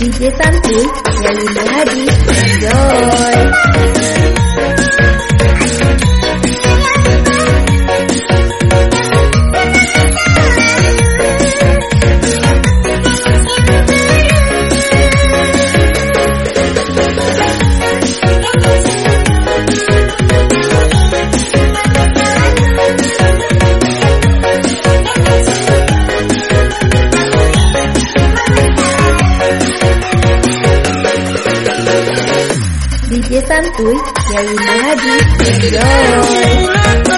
DJ Santuy yang Linda Hadi Enjoy DJ Santuy Linda Hadi Enjoy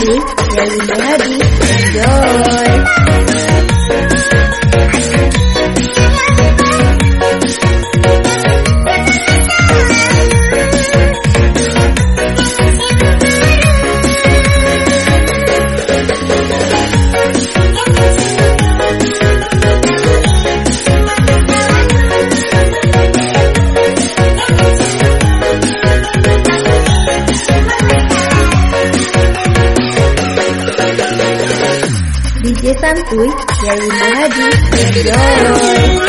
DJ Santuy yang Linda Hadi Enjoy DJ Santuy, Yayu Hadi, Enjoy!